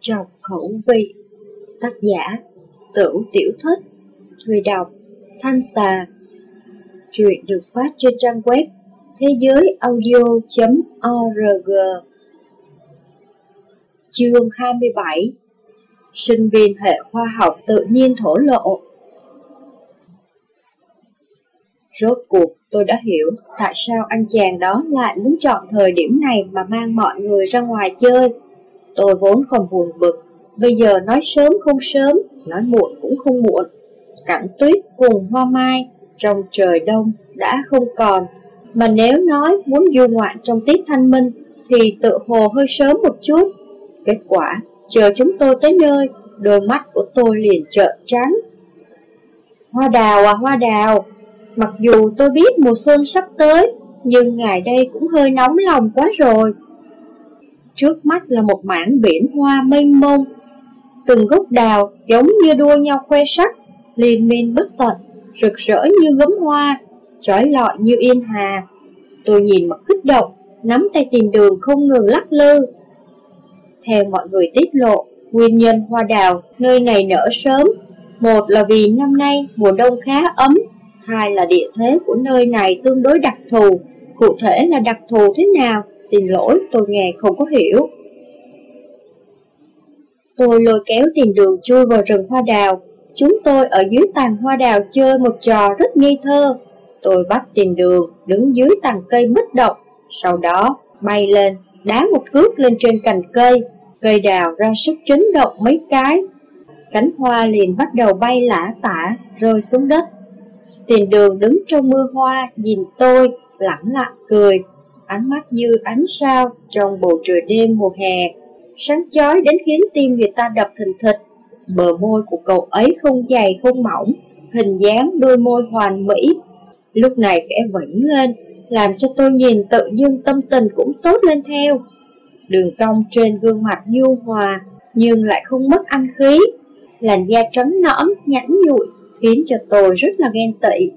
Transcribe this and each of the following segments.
Trong khẩu vị. Tác giả Tử Tiểu Thích Người đọc, Thanh Xà. Chuyện được phát trên trang web thế giới audio.org Chương 27 Sinh viên hệ khoa học tự nhiên thổ lộ. Rốt cuộc, tôi đã hiểu tại sao anh chàng đó lại muốn chọn thời điểm này mà mang mọi người ra ngoài chơi. Tôi vốn còn buồn bực, bây giờ nói sớm không sớm, nói muộn cũng không muộn. Cảnh tuyết cùng hoa mai trong trời đông đã không còn, mà nếu nói muốn du ngoạn trong tiết thanh minh thì tự hồ hơi sớm một chút. Kết quả, chờ chúng tôi tới nơi, đôi mắt của tôi liền trợn trắng. Hoa đào à hoa đào, Mặc dù tôi biết mùa xuân sắp tới, nhưng ngày đây cũng hơi nóng lòng quá rồi. Trước mắt là một mảng biển hoa mênh mông, từng gốc đào giống như đua nhau khoe sắc, liên miên bất tận, rực rỡ như gấm hoa, trói lọi như yên hà. Tôi nhìn mặt kích động, nắm tay tìm đường không ngừng lắc lư. Theo mọi người tiết lộ, nguyên nhân hoa đào nơi này nở sớm, một là vì năm nay mùa đông khá ấm hai là địa thế của nơi này tương đối đặc thù. Cụ thể là đặc thù thế nào? Xin lỗi, tôi nghe không có hiểu. Tôi lôi kéo tiền đường chui vào rừng hoa đào. Chúng tôi ở dưới tàn hoa đào chơi một trò rất nghi thơ. Tôi bắt tiền đường đứng dưới tàn cây bích độc, sau đó bay lên, đá một cước lên trên cành cây. Cây đào ra sức chấn động mấy cái. Cánh hoa liền bắt đầu bay lả tả, rơi xuống đất. Tiền đường đứng trong mưa hoa, nhìn tôi, lẳng lặng cười, ánh mắt như ánh sao trong bầu trời đêm mùa hè, sáng chói đến khiến tim người ta đập thình thịch. Bờ môi của cậu ấy không dày không mỏng, hình dáng đôi môi hoàn mỹ. Lúc này khẽ vẫy lên, làm cho tôi nhìn tự nhiên tâm tình cũng tốt lên theo. Đường cong trên gương mặt nhu hòa, nhưng lại không mất anh khí. Làn da trắng nõm nhẵn nhụi, khiến cho tôi rất là ghen tị.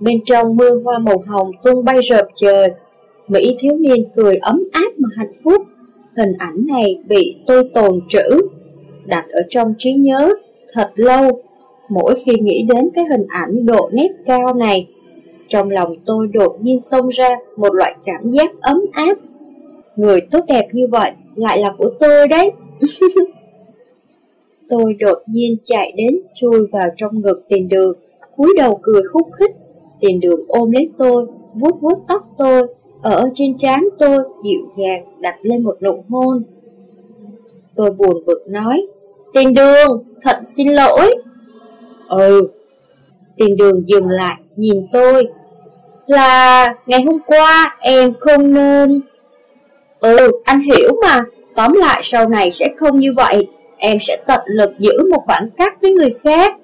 Bên trong mưa hoa màu hồng tung bay rợp trời, Mỹ thiếu niên cười ấm áp mà hạnh phúc. Hình ảnh này bị tôi tồn trữ, đặt ở trong trí nhớ thật lâu. Mỗi khi nghĩ đến cái hình ảnh độ nét cao này, trong lòng tôi đột nhiên xông ra một loại cảm giác ấm áp. Người tốt đẹp như vậy lại là của tôi đấy. Tôi đột nhiên chạy đến chui vào trong ngực tiền đường, cúi đầu cười khúc khích. Tiền đường ôm lấy tôi, vuốt vuốt tóc tôi, ở trên trán tôi dịu dàng đặt lên một nụ hôn. Tôi buồn bực nói, tiền đường, thật xin lỗi. Ừ. Tiền đường dừng lại, nhìn tôi. Là ngày hôm qua em không nên... Ừ, anh hiểu mà, tóm lại sau này sẽ không như vậy em sẽ tận lực giữ một khoảng cách với người khác.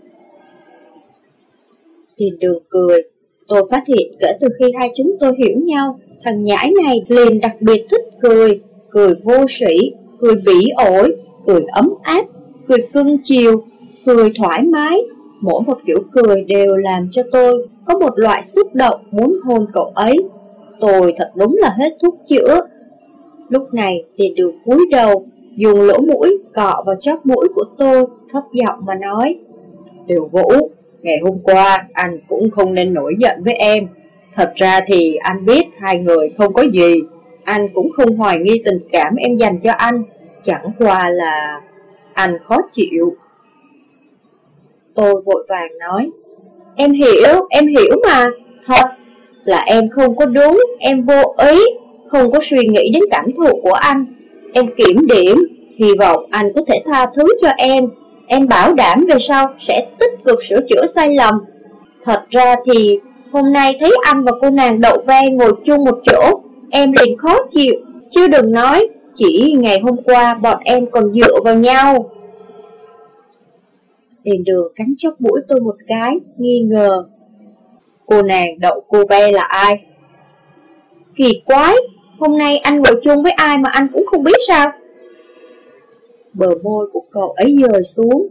Tiền đường cười, tôi phát hiện kể từ khi hai chúng tôi hiểu nhau, thằng nhãi này liền đặc biệt thích cười, cười vô sĩ, cười bỉ ổi, cười ấm áp, cười cưng chiều, cười thoải mái. Mỗi một kiểu cười đều làm cho tôi có một loại xúc động muốn hôn cậu ấy. Tôi thật đúng là hết thuốc chữa. Lúc này tiền đường cúi đầu dùng lỗ mũi cọ vào chóp mũi của tôi, thấp giọng mà nói. Tiểu Vũ, ngày hôm qua anh cũng không nên nổi giận với em. Thật ra thì anh biết hai người không có gì, anh cũng không hoài nghi tình cảm em dành cho anh, chẳng qua là anh khó chịu. Tôi vội vàng nói, em hiểu, em hiểu mà, thật là em không có đúng, em vô ý, không có suy nghĩ đến cảm thụ của anh. Em kiểm điểm, hy vọng anh có thể tha thứ cho em. Em bảo đảm về sau sẽ tích cực sửa chữa sai lầm. Thật ra thì hôm nay thấy anh và cô nàng đậu ve ngồi chung một chỗ, em liền khó chịu. Chứ đừng nói, chỉ ngày hôm qua bọn em còn dựa vào nhau. Tiền đường cắn chóc mũi tôi một cái, nghi ngờ. Cô nàng đậu cô ve là ai? Kỳ quái, Hôm nay anh ngồi chung với ai mà anh cũng không biết sao Bờ môi của cậu ấy dời xuống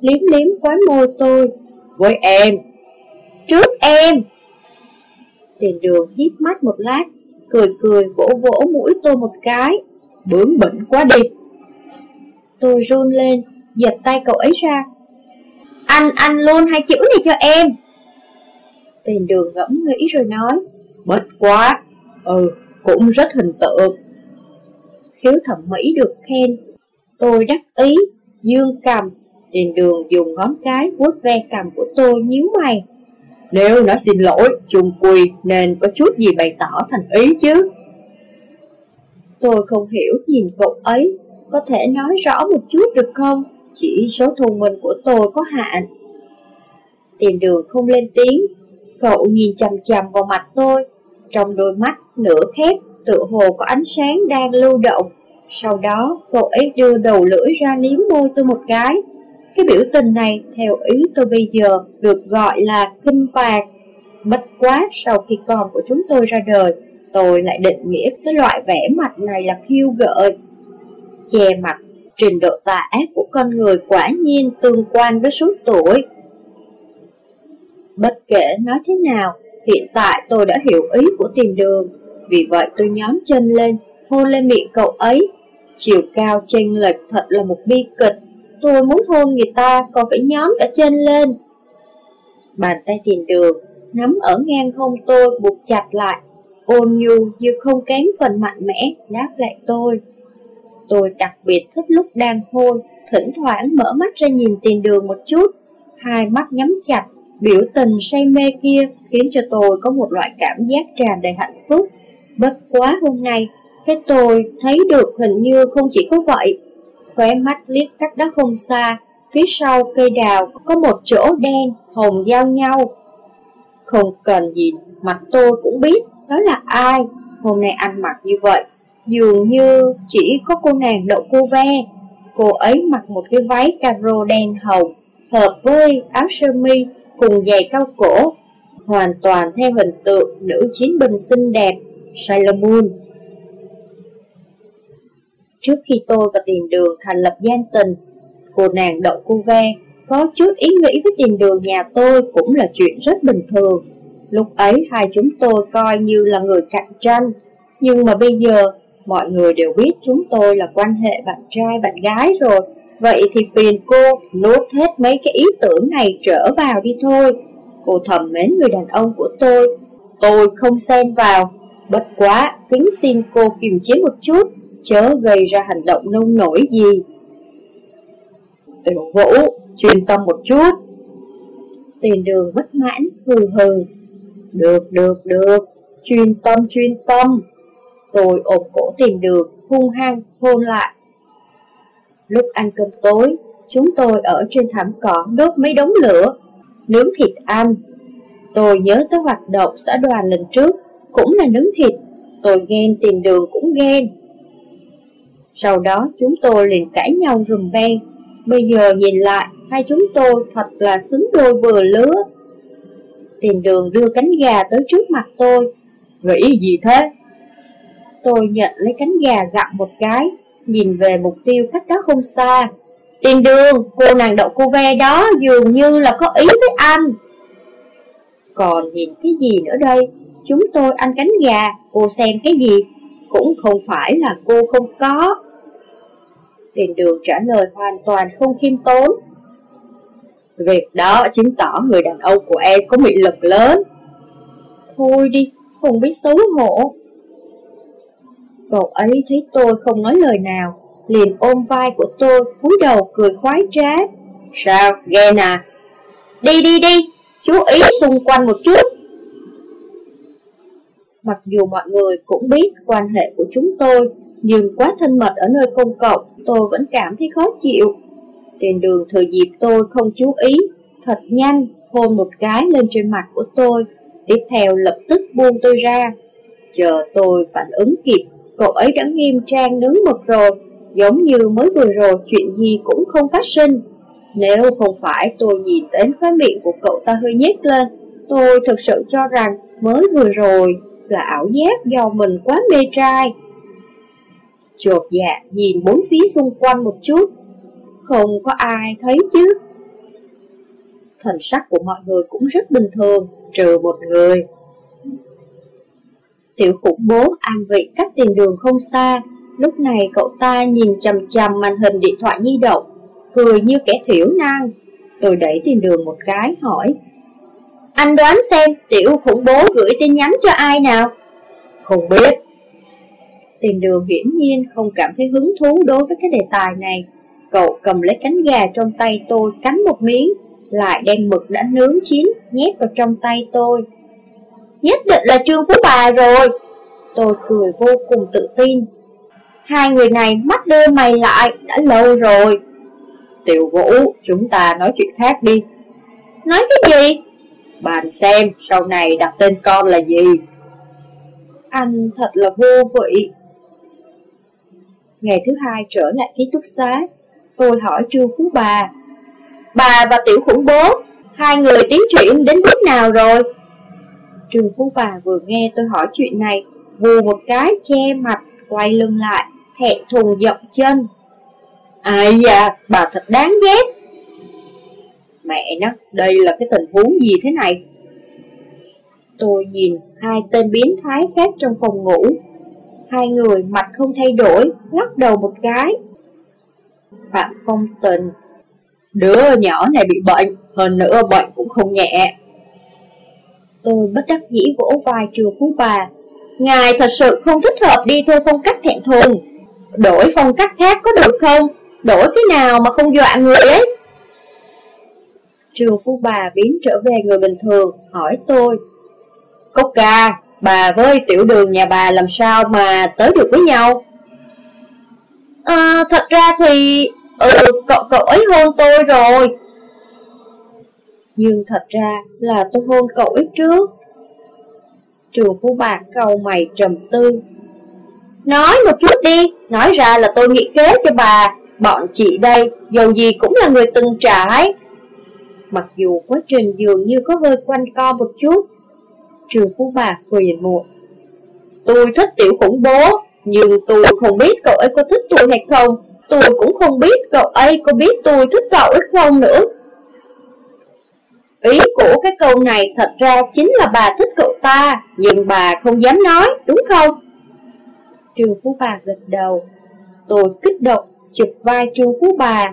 Liếm liếm khóe môi tôi Với em Trước em Tiền đường hít mắt một lát Cười cười vỗ vỗ mũi tôi một cái bướng bỉnh quá đi. Tôi run lên, giật tay cậu ấy ra. Anh, anh luôn hai chữ này cho em. Tiền đường ngẫm nghĩ rồi nói. Bất quá, ừ, cũng rất hình tượng. Khiếu thẩm mỹ được khen. Tôi đắc ý, dương cầm, tiền đường dùng ngón cái vuốt ve cầm của tôi nhíu mày. Nếu nó xin lỗi, chung quy nên có chút gì bày tỏ thành ý chứ. Tôi không hiểu nhìn cậu ấy, có thể nói rõ một chút được không? Chỉ số thông minh của tôi có hạn. Tiền đường không lên tiếng, cậu nhìn chằm chằm vào mặt tôi, trong đôi mắt nửa khép, tự hồ có ánh sáng đang lưu động. Sau đó, cậu ấy đưa đầu lưỡi ra liếm môi tôi một cái. Cái biểu tình này, theo ý tôi bây giờ, được gọi là kinh phạt. Bất quá sau khi con của chúng tôi ra đời, tôi lại định nghĩa cái loại vẻ mặt này là khiêu gợi. Che mặt, trình độ tà ác của con người quả nhiên tương quan với số tuổi. Bất kể nói thế nào, hiện tại tôi đã hiểu ý của tiền đường, vì vậy tôi nhóm chân lên, hôn lên miệng cậu ấy. Chiều cao chênh lệch thật là một bi kịch, tôi muốn hôn người ta còn phải nhóm cả chân lên. Bàn tay tiền đường, nắm ở ngang hông tôi buộc chặt lại, ôn nhu như không kém phần mạnh mẽ, đáp lại tôi. Tôi đặc biệt thích lúc đang hôn, thỉnh thoảng mở mắt ra nhìn tiền đường một chút, hai mắt nhắm chặt, biểu tình say mê kia khiến cho tôi có một loại cảm giác tràn đầy hạnh phúc. Bất quá hôm nay, thế tôi thấy được hình như không chỉ có vậy. Khóe mắt liếc cách đó không xa, phía sau cây đào có một chỗ đen, hồng giao nhau. Không cần gì mặt tôi cũng biết đó là ai. Hôm nay ăn mặc như vậy, dường như chỉ có cô nàng đậu cô ve. Cô ấy mặc một cái váy caro đen hồng, hợp với áo sơ mi cùng giày cao cổ, hoàn toàn theo hình tượng nữ chiến binh xinh đẹp Sailor Moon. Trước khi tôi và tiền đường thành lập gian tình, cô nàng đậu cô ve có chút ý nghĩ với tiền đường nhà tôi cũng là chuyện rất bình thường. Lúc ấy hai chúng tôi coi như là người cạnh tranh, nhưng mà bây giờ mọi người đều biết chúng tôi là quan hệ bạn trai bạn gái rồi. Vậy thì phiền cô nốt hết mấy cái ý tưởng này trở vào đi thôi. Cô thầm mến người đàn ông của tôi, tôi không xen vào. Bất quá, kính xin cô kiềm chế một chút, chớ gây ra hành động nông nổi gì. Tiểu vũ, chuyên tâm một chút. Tiền đường bất mãn, hừ hừ. Được, được, được, chuyên tâm, chuyên tâm. Tôi ôm cổ tiền đường, hung hăng, hôn lại. Lúc ăn cơm tối, chúng tôi ở trên thảm cỏ đốt mấy đống lửa, nướng thịt ăn. Tôi nhớ tới hoạt động xã đoàn lần trước, cũng là nướng thịt, tôi ghen tiền đường cũng ghen. Sau đó chúng tôi liền cãi nhau rùm beng, bây giờ nhìn lại, hai chúng tôi thật là xứng đôi vừa lứa. Tiền đường đưa cánh gà tới trước mặt tôi. Nghĩ gì thế? Tôi nhận lấy cánh gà gặm một cái, nhìn về mục tiêu cách đó không xa. Tiền đường, cô nàng đậu cô ve đó dường như là có ý với anh. Còn nhìn cái gì nữa đây? Chúng tôi ăn cánh gà, cô xem cái gì? Cũng không phải là cô không có. Tiền đường trả lời hoàn toàn không khiêm tốn. Việc đó chứng tỏ người đàn ông của em có mị lực lớn. Thôi đi, không biết xấu hổ. Cậu ấy thấy tôi không nói lời nào, liền ôm vai của tôi, cúi đầu cười khoái trá. Sao, ghen à? Đi đi đi, chú ý xung quanh một chút. Mặc dù mọi người cũng biết quan hệ của chúng tôi, nhưng quá thân mật ở nơi công cộng, tôi vẫn cảm thấy khó chịu. Tiền đường thừa dịp tôi không chú ý, thật nhanh, hôn một cái lên trên mặt của tôi, tiếp theo lập tức buông tôi ra. Chờ tôi phản ứng kịp, cậu ấy đã nghiêm trang nướng mực rồi, giống như mới vừa rồi chuyện gì cũng không phát sinh. Nếu không phải tôi nhìn đến khóe miệng của cậu ta hơi nhếch lên, tôi thực sự cho rằng mới vừa rồi là ảo giác do mình quá mê trai. Chột dạ nhìn bốn phía xung quanh một chút, không có ai thấy chứ. Thần sắc của mọi người cũng rất bình thường, trừ một người. Tiểu khủng bố an vị cách tìm đường không xa, Lúc này cậu ta nhìn chầm chầm màn hình điện thoại di động, cười như kẻ thiểu năng. Tôi đẩy tìm đường một cái, hỏi. Anh đoán xem tiểu khủng bố gửi tin nhắn cho ai nào? Không biết. Tiền đường hiển nhiên không cảm thấy hứng thú đối với cái đề tài này. Cậu cầm lấy cánh gà trong tay tôi cắn một miếng, lại đem mực đã nướng chín nhét vào trong tay tôi. Nhất định là Trương Phú Bà rồi. Tôi cười vô cùng tự tin. Hai người này mắt đưa mày lại đã lâu rồi. Tiểu Vũ, chúng ta nói chuyện khác đi. Nói cái gì? Bàn xem sau này đặt tên con là gì? Anh thật là vô vị. Ngày thứ hai trở lại ký túc xá, tôi hỏi Trương Phú Bà. Bà và Tiểu Khủng Bố, hai người tiến triển đến bước nào rồi? Trương Phú Bà vừa nghe tôi hỏi chuyện này, vù một cái che mặt, quay lưng lại, thẹn thùng dậm chân. Ai da, bà thật đáng ghét. Mẹ nó, đây là cái tình huống gì thế này? Tôi nhìn hai tên biến thái khác trong phòng ngủ. Hai người mặt không thay đổi, lắc đầu một cái. Phạm Phong Tình Đứa nhỏ này bị bệnh, hơn nữa bệnh cũng không nhẹ. Tôi bất đắc dĩ vỗ vai trường phú bà. Ngài thật sự không thích hợp đi theo phong cách thẹn thùng. Đổi phong cách khác có được không? Đổi cái nào mà không dọa người ấy? Trường phu bà biến trở về người bình thường, hỏi tôi. Cốc ca, bà với tiểu đường nhà bà làm sao mà tới được với nhau? À, thật ra thì... Ừ, cậu, cậu ấy hôn tôi rồi. Nhưng thật ra là tôi hôn cậu ấy trước. Trường Phú Bạc cầu mày trầm tư. Nói một chút đi, nói ra là tôi nghĩ kế cho bà. Bọn chị đây, dù gì cũng là người từng trải. Mặc dù quá trình dường như có hơi quanh co một chút, Trường Phú Bà phiền muộn. Tôi thích tiểu khủng bố, nhưng tôi không biết cậu ấy có thích tôi hay không. Tôi cũng không biết cậu ấy có biết tôi thích cậu ấy không nữa. Ý của cái câu này thật ra chính là bà thích cậu ta, nhưng bà không dám nói, đúng không? Trương Phú Bà gật đầu. Tôi kích động, chụp vai Trương Phú Bà.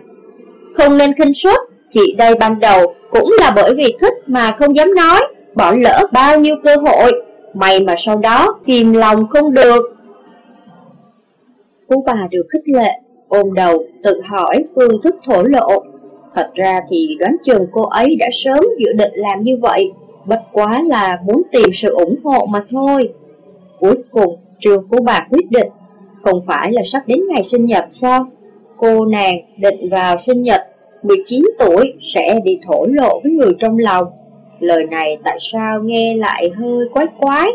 Không nên khinh suất, chị đây ban đầu cũng là bởi vì thích mà không dám nói, bỏ lỡ bao nhiêu cơ hội, may mà sau đó kìm lòng không được. Phú Bà được khích lệ, ôm đầu, tự hỏi phương thức thổ lộ. Thật ra thì đoán chừng cô ấy đã sớm dự định làm như vậy, bất quá là muốn tìm sự ủng hộ mà thôi. Cuối cùng, trường Phú Bà quyết định, không phải là sắp đến ngày sinh nhật sao? Cô nàng định vào sinh nhật 19 tuổi sẽ đi thổ lộ với người trong lòng. Lời này tại sao nghe lại hơi quái quái?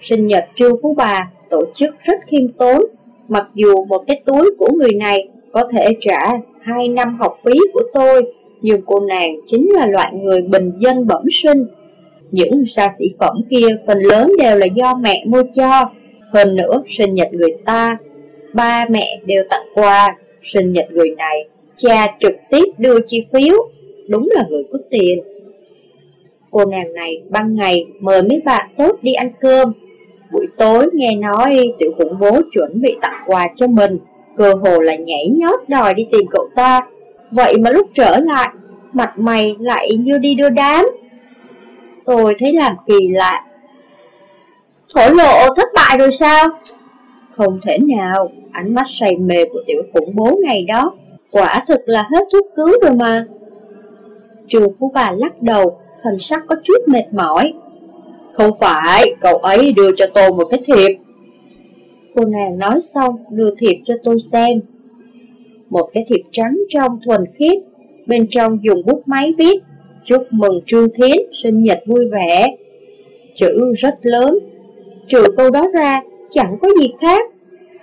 Sinh nhật Trương Phú Bà tổ chức rất khiêm tốn, mặc dù một cái túi của người này có thể trả 2 năm học phí của tôi, nhưng cô nàng chính là loại người bình dân bẩm sinh. Những xa xỉ phẩm kia phần lớn đều là do mẹ mua cho, hơn nữa sinh nhật người ta, ba mẹ đều tặng quà, sinh nhật người này, cha trực tiếp đưa chi phiếu, đúng là người có tiền. Cô nàng này ban ngày mời mấy bạn tốt đi ăn cơm, buổi tối nghe nói tiểu khủng bố chuẩn bị tặng quà cho mình, cơ hồ là nhảy nhót đòi đi tìm cậu ta. Vậy mà lúc trở lại, mặt mày lại như đi đưa đám. Tôi thấy làm kỳ lạ. Thổ lộ thất bại rồi sao? Không thể nào, ánh mắt say mê của tiểu khủng bố ngày đó, quả thực là hết thuốc cứu rồi mà. Trường Phú Bà lắc đầu, thần sắc có chút mệt mỏi. Không phải, cậu ấy đưa cho tôi một cái thiệp. Cô nàng nói xong, đưa thiệp cho tôi xem. Một cái thiệp trắng trong thuần khiết, bên trong dùng bút máy viết, chúc mừng Trương Thiến sinh nhật vui vẻ. Chữ rất lớn, trừ câu đó ra, chẳng có gì khác.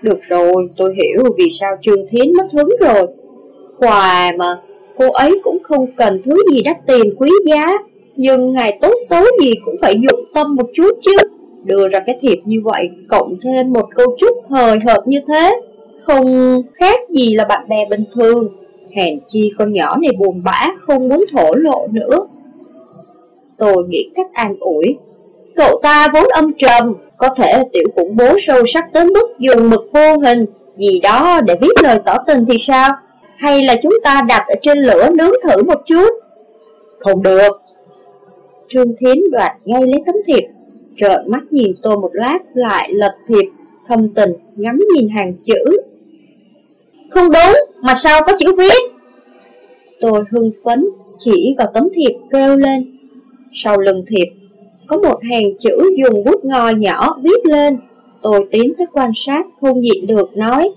Được rồi, tôi hiểu vì sao Trương Thiến mất hứng rồi. Quà mà, cô ấy cũng không cần thứ gì đắt tiền quý giá, nhưng ngày tốt xấu gì cũng phải dụng tâm một chút chứ. Đưa ra cái thiệp như vậy, cộng thêm một câu chúc hời hợt như thế, không khác gì là bạn bè bình thường. Hèn chi con nhỏ này buồn bã, không muốn thổ lộ nữa. Tôi nghĩ cách an ủi. Cậu ta vốn âm trầm, có thể tiểu khủng bố sâu sắc tới mức dùng mực vô hình gì đó để viết lời tỏ tình thì sao? Hay là chúng ta đặt ở trên lửa nướng thử một chút? Không được. Trương Thiến đoạt ngay lấy tấm thiệp, trợn mắt nhìn tôi một lát lại lật thiệp, thâm tình ngắm nhìn hàng chữ. Không đúng, mà sao có chữ viết? Tôi hưng phấn, chỉ vào tấm thiệp kêu lên. Sau lưng thiệp, có một hàng chữ dùng bút ngòi nhỏ viết lên. Tôi tiến tới quan sát, không nhịn được nói.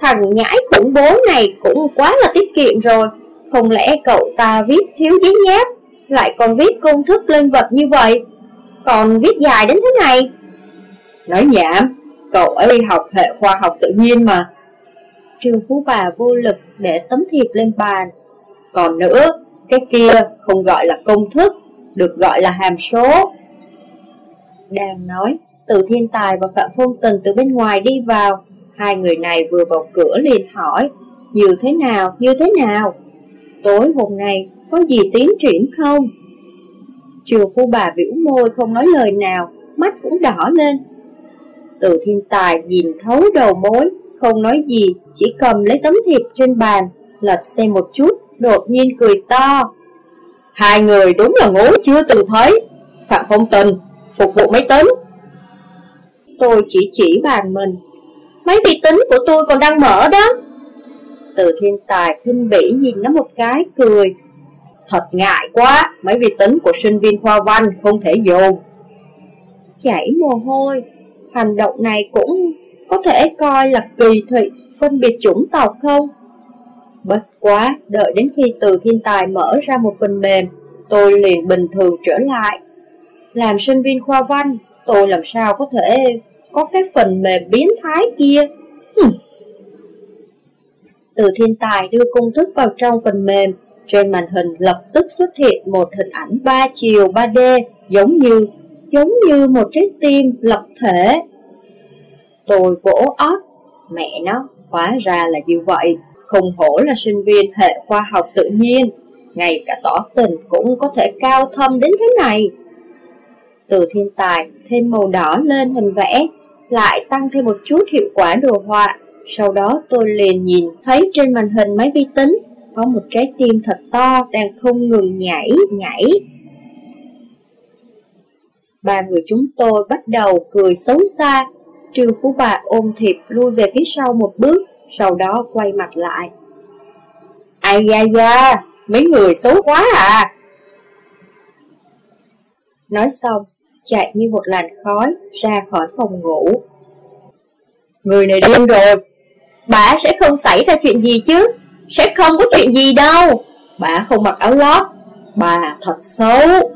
Thằng nhãi khủng bố này cũng quá là tiết kiệm rồi. Không lẽ cậu ta viết thiếu giấy nháp, lại còn viết công thức lên vật như vậy? Còn viết dài đến thế này? Nói nhảm, cậu ấy học hệ khoa học tự nhiên mà. Trương Phú Bà vô lực để tấm thiệp lên bàn. Còn nữa, cái kia không gọi là công thức, được gọi là hàm số. Đang nói, từ thiên tài và Phạm Phong Tình từ bên ngoài đi vào. Hai người này vừa vào cửa liền hỏi, như thế nào, như thế nào? Tối hôm nay có gì tiến triển không? triều phu bà biểu môi không nói lời nào, mắt cũng đỏ lên. Từ thiên tài nhìn thấu đầu mối, không nói gì, chỉ cầm lấy tấm thiệp trên bàn, lật xem một chút, đột nhiên cười to. Hai người đúng là ngố chưa từng thấy. Phạm Phong Tình, phục vụ máy tính. Tôi chỉ chỉ bàn mình. Máy vi tính của tôi còn đang mở đó. Từ thiên tài khinh bỉ nhìn nó một cái, cười. Thật ngại quá, máy vi tính của sinh viên khoa văn không thể dùng. Chảy mồ hôi, hành động này cũng có thể coi là kỳ thị, phân biệt chủng tộc không? Bất quá, đợi đến khi từ thiên tài mở ra một phần mềm, tôi liền bình thường trở lại. Làm sinh viên khoa văn, tôi làm sao có thể có cái phần mềm biến thái kia? Hừm. Từ thiên tài đưa công thức vào trong phần mềm, trên màn hình lập tức xuất hiện một hình ảnh 3 chiều 3D giống như giống như một trái tim lập thể. Tôi vỗ óc, mẹ nó, hóa ra là như vậy, không hổ là sinh viên hệ khoa học tự nhiên, ngay cả tỏ tình cũng có thể cao thâm đến thế này. Từ thiên tài thêm màu đỏ lên hình vẽ, lại tăng thêm một chút hiệu quả đồ họa. Sau đó tôi liền nhìn thấy trên màn hình máy vi tính có một trái tim thật to đang không ngừng nhảy, nhảy. Ba người chúng tôi bắt đầu cười xấu xa. Trương Phú Bà ôm thiệp lui về phía sau một bước, sau đó quay mặt lại. Ai da da, mấy người xấu quá à. Nói xong, chạy như một làn khói ra khỏi phòng ngủ. Người này điên rồi. Bà sẽ không xảy ra chuyện gì chứ. Sẽ không có chuyện gì đâu. Bà không mặc áo lót. Bà thật xấu.